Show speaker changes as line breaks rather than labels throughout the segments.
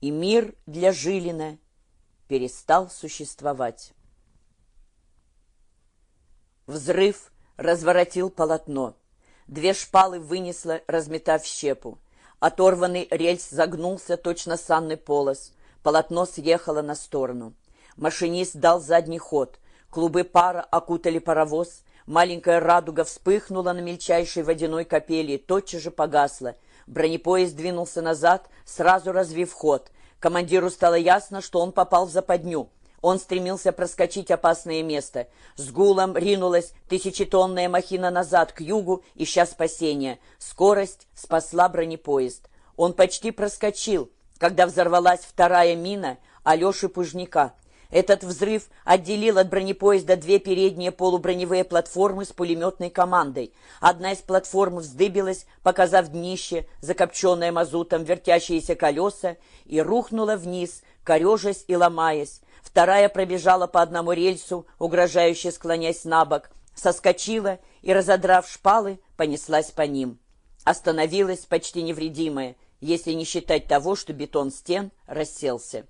и мир для Жилина перестал существовать. Взрыв разворотил полотно. Две шпалы вынесло, разметав щепу. Оторванный рельс загнулся, точно санный полос. Полотно съехало на сторону. Машинист дал задний ход. Клубы пара окутали паровоз. Маленькая радуга вспыхнула на мельчайшей водяной капели и тотчас же погасла. Бронепоезд двинулся назад, сразу развив ход. Командиру стало ясно, что он попал в западню. Он стремился проскочить опасное место. С гулом ринулась тысячетонная махина назад, к югу, ища спасения. Скорость спасла бронепоезд. Он почти проскочил, когда взорвалась вторая мина Алеши Пужника. Этот взрыв отделил от бронепоезда две передние полуброневые платформы с пулеметной командой. Одна из платформ вздыбилась, показав днище, закопченное мазутом, вертящиеся колеса, и рухнула вниз, корежась и ломаясь. Вторая пробежала по одному рельсу, угрожающе склонясь на бок, соскочила и, разодрав шпалы, понеслась по ним. Остановилась почти невредимая, если не считать того, что бетон стен расселся.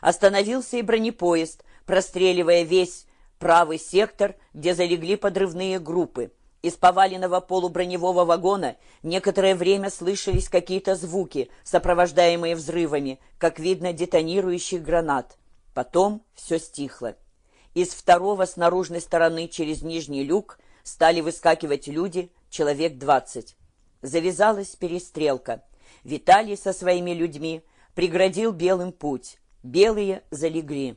Остановился и бронепоезд, простреливая весь правый сектор, где залегли подрывные группы. Из поваленного полуброневого вагона некоторое время слышались какие-то звуки, сопровождаемые взрывами, как видно, детонирующих гранат. Потом все стихло. Из второго с наружной стороны через нижний люк стали выскакивать люди, человек двадцать. Завязалась перестрелка. Виталий со своими людьми преградил белым путь. Белые залегли.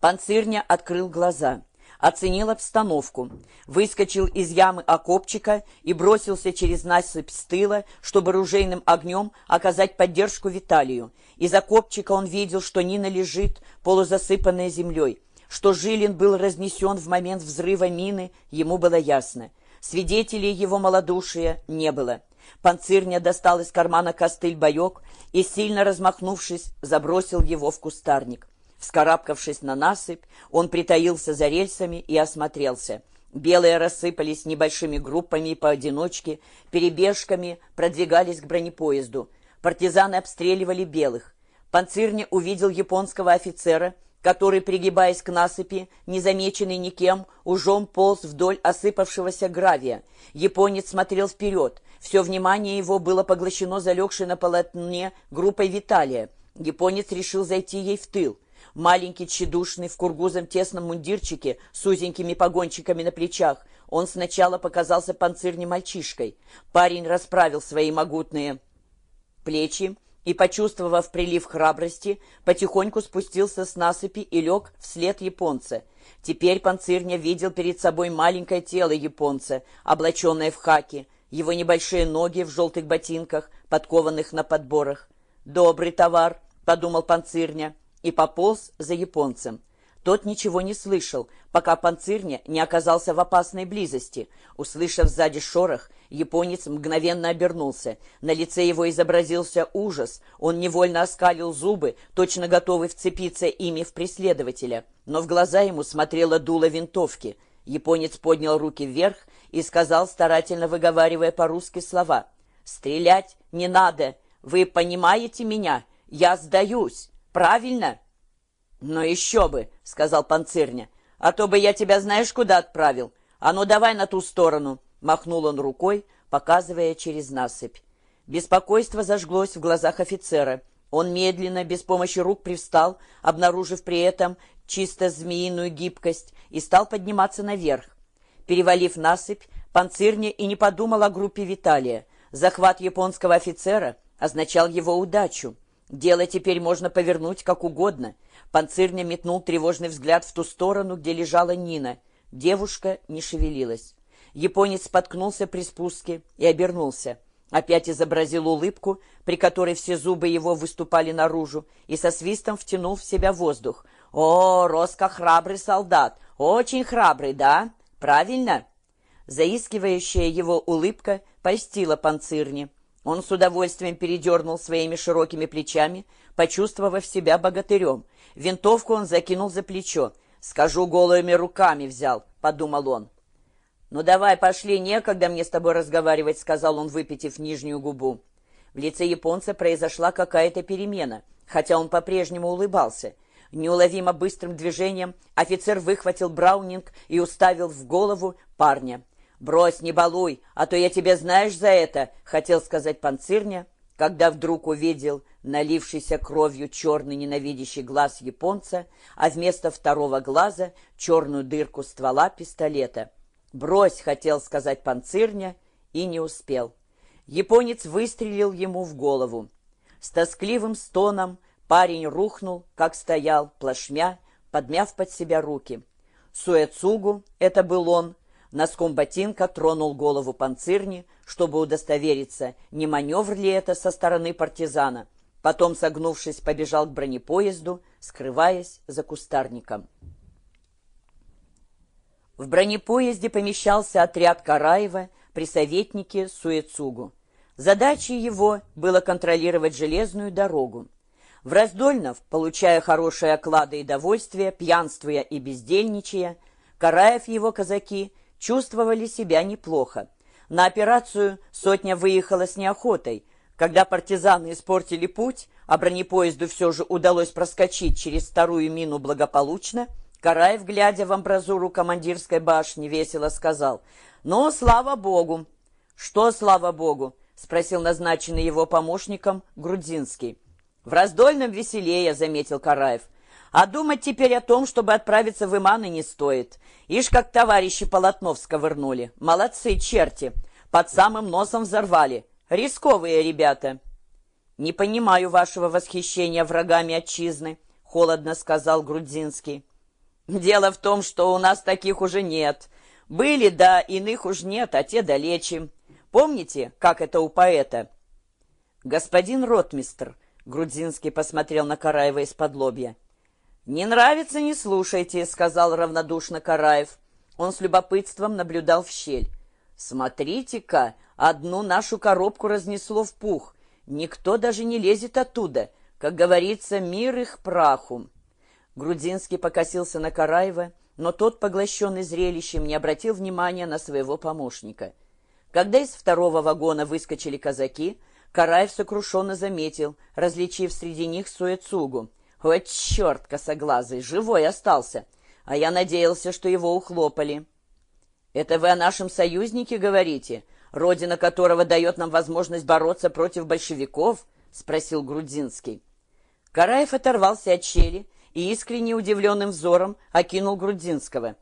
Панцирня открыл глаза, оценил обстановку, выскочил из ямы окопчика и бросился через насыпь с тыла, чтобы ружейным огнем оказать поддержку Виталию. Из окопчика он видел, что Нина лежит, полузасыпанная землей. Что Жилин был разнесен в момент взрыва мины, ему было ясно. Свидетелей его малодушия не было. Панцирня достал из кармана костыль-боек и, сильно размахнувшись, забросил его в кустарник. Вскарабкавшись на насыпь, он притаился за рельсами и осмотрелся. Белые рассыпались небольшими группами и поодиночке, перебежками продвигались к бронепоезду. Партизаны обстреливали белых. Панцирня увидел японского офицера, который, пригибаясь к насыпи, незамеченный никем, ужом полз вдоль осыпавшегося гравия. Японец смотрел вперед. Все внимание его было поглощено залегшей на полотне группой Виталия. Японец решил зайти ей в тыл. Маленький, тщедушный, в кургузом тесном мундирчике с узенькими погончиками на плечах, он сначала показался панцирней мальчишкой. Парень расправил свои могутные плечи и, почувствовав прилив храбрости, потихоньку спустился с насыпи и лег вслед японца. Теперь панцирня видел перед собой маленькое тело японца, облаченное в хаки, его небольшие ноги в желтых ботинках, подкованных на подборах. «Добрый товар», — подумал панцирня, — и пополз за японцем. Тот ничего не слышал, пока панцирня не оказался в опасной близости. Услышав сзади шорох, японец мгновенно обернулся. На лице его изобразился ужас. Он невольно оскалил зубы, точно готовый вцепиться ими в преследователя. Но в глаза ему смотрело дуло винтовки. Японец поднял руки вверх и сказал, старательно выговаривая по-русски слова. «Стрелять не надо! Вы понимаете меня? Я сдаюсь!» Правильно? Ну еще бы, сказал панцирня. А то бы я тебя знаешь куда отправил. А ну давай на ту сторону. Махнул он рукой, показывая через насыпь. Беспокойство зажглось в глазах офицера. Он медленно, без помощи рук привстал, обнаружив при этом чисто змеиную гибкость, и стал подниматься наверх. Перевалив насыпь, панцирня и не подумал о группе Виталия. Захват японского офицера означал его удачу. Дело теперь можно повернуть как угодно. Панцирня метнул тревожный взгляд в ту сторону, где лежала Нина. Девушка не шевелилась. Японец споткнулся при спуске и обернулся. Опять изобразил улыбку, при которой все зубы его выступали наружу, и со свистом втянул в себя воздух. «О, Роско храбрый солдат! Очень храбрый, да? Правильно?» Заискивающая его улыбка польстила панцирне. Он с удовольствием передернул своими широкими плечами, почувствовав себя богатырем. Винтовку он закинул за плечо. «Скажу, голыми руками взял», — подумал он. «Ну давай, пошли, некогда мне с тобой разговаривать», — сказал он, выпитив нижнюю губу. В лице японца произошла какая-то перемена, хотя он по-прежнему улыбался. Неуловимо быстрым движением офицер выхватил Браунинг и уставил в голову парня. «Брось, не балуй, а то я тебе знаешь за это», — хотел сказать панцирня, когда вдруг увидел налившийся кровью черный ненавидящий глаз японца, а вместо второго глаза черную дырку ствола пистолета. «Брось», — хотел сказать панцирня, и не успел. Японец выстрелил ему в голову. С тоскливым стоном парень рухнул, как стоял, плашмя, подмяв под себя руки. Суэцугу, это был он, носком ботинка тронул голову панцирни, чтобы удостовериться, не маневр ли это со стороны партизана. Потом, согнувшись, побежал к бронепоезду, скрываясь за кустарником. В бронепоезде помещался отряд Караева при советнике Суэцугу. Задачей его было контролировать железную дорогу. В Раздольнов, получая хорошие оклады и довольствие, пьянствуя и бездельничая, Караев его казаки чувствовали себя неплохо. На операцию сотня выехала с неохотой. Когда партизаны испортили путь, а бронепоезду все же удалось проскочить через вторую мину благополучно, Караев, глядя в амбразуру командирской башни, весело сказал, «Ну, слава Богу!» «Что слава Богу?» — спросил назначенный его помощником Грудинский. «В раздольном веселее», — заметил Караев. «А думать теперь о том, чтобы отправиться в Иманы, не стоит. Ишь, как товарищи полотновска вырнули. Молодцы, черти. Под самым носом взорвали. Рисковые ребята». «Не понимаю вашего восхищения врагами отчизны», — холодно сказал Грудинский. Дело в том, что у нас таких уже нет. Были, да, иных уж нет, а те далече. Помните, как это у поэта? Господин ротмистр, Грудинский посмотрел на Караева из-под лобья. «Не нравится, не слушайте», — сказал равнодушно Караев. Он с любопытством наблюдал в щель. «Смотрите-ка, одну нашу коробку разнесло в пух. Никто даже не лезет оттуда. Как говорится, мир их праху». Грудинский покосился на Караева, но тот, поглощенный зрелищем, не обратил внимания на своего помощника. Когда из второго вагона выскочили казаки, Караев сокрушенно заметил, различив среди них Суэцугу. «О, черт, косоглазый, живой остался! А я надеялся, что его ухлопали». «Это вы о нашем союзнике говорите, родина которого дает нам возможность бороться против большевиков?» — спросил Грудинский. Караев оторвался от щели и искренне удивленным взором окинул Грудинского.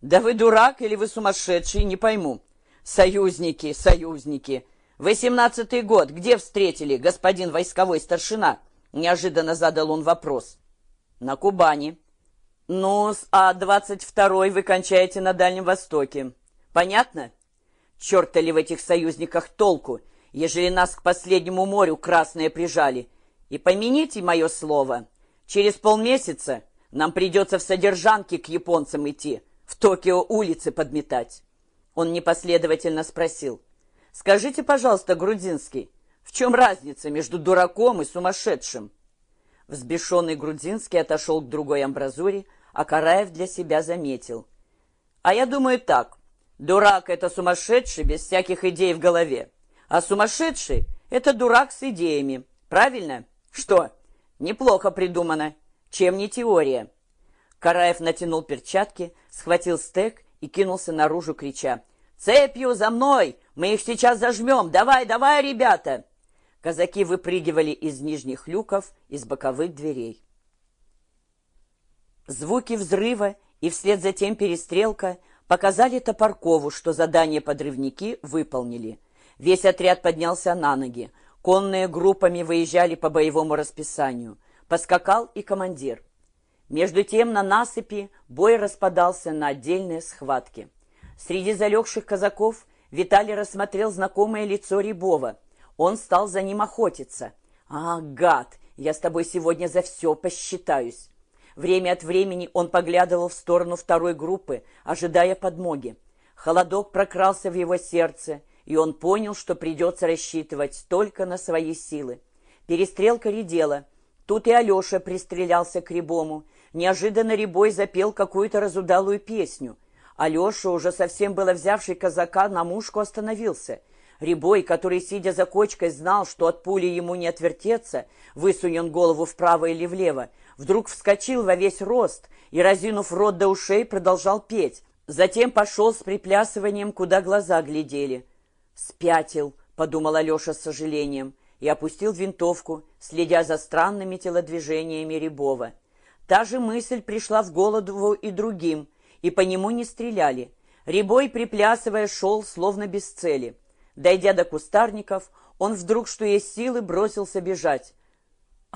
«Да вы дурак или вы сумасшедший, не пойму. Союзники, союзники. Восемнадцатый год, где встретили, господин войсковой старшина?» Неожиданно задал он вопрос. «На Кубани». «Ну, а двадцать второй вы кончаете на Дальнем Востоке. Понятно? Черта ли в этих союзниках толку, ежели нас к последнему морю красные прижали? И помяните мое слово, Через полмесяца нам придется в содержанке к японцам идти, в Токио улицы подметать. Он непоследовательно спросил. Скажите, пожалуйста, Грудинский, в чем разница между дураком и сумасшедшим? Взбешенный Грудинский отошел к другой амбразуре, а Караев для себя заметил. А я думаю так. Дурак — это сумасшедший без всяких идей в голове. А сумасшедший — это дурак с идеями. Правильно? Что, Неплохо придумано. Чем не теория? Караев натянул перчатки, схватил стек и кинулся наружу, крича. «Цепью за мной! Мы их сейчас зажмем! Давай, давай, ребята!» Казаки выпрыгивали из нижних люков, из боковых дверей. Звуки взрыва и вслед за тем перестрелка показали Топоркову, что задание подрывники выполнили. Весь отряд поднялся на ноги. Конные группами выезжали по боевому расписанию. Поскакал и командир. Между тем на насыпи бой распадался на отдельные схватки. Среди залегших казаков Виталий рассмотрел знакомое лицо Рябова. Он стал за ним охотиться. «А, гад, я с тобой сегодня за все посчитаюсь». Время от времени он поглядывал в сторону второй группы, ожидая подмоги. Холодок прокрался в его сердце, и он понял, что придется рассчитывать только на свои силы. Перестрелка редела. Тут и Алеша пристрелялся к Рябому. Неожиданно Рябой запел какую-то разудалую песню. Алеша, уже совсем было взявший казака на мушку, остановился. Рябой, который, сидя за кочкой, знал, что от пули ему не отвертеться, высунь он голову вправо или влево, вдруг вскочил во весь рост и, разинув рот до ушей, продолжал петь. Затем пошел с приплясыванием, куда глаза глядели. «Спятил», — подумал Алеша с сожалением, и опустил винтовку, следя за странными телодвижениями Рябова. Та же мысль пришла в голову и другим, и по нему не стреляли. Рябой, приплясывая, шел, словно без цели. Дойдя до кустарников, он вдруг, что есть силы, бросился бежать.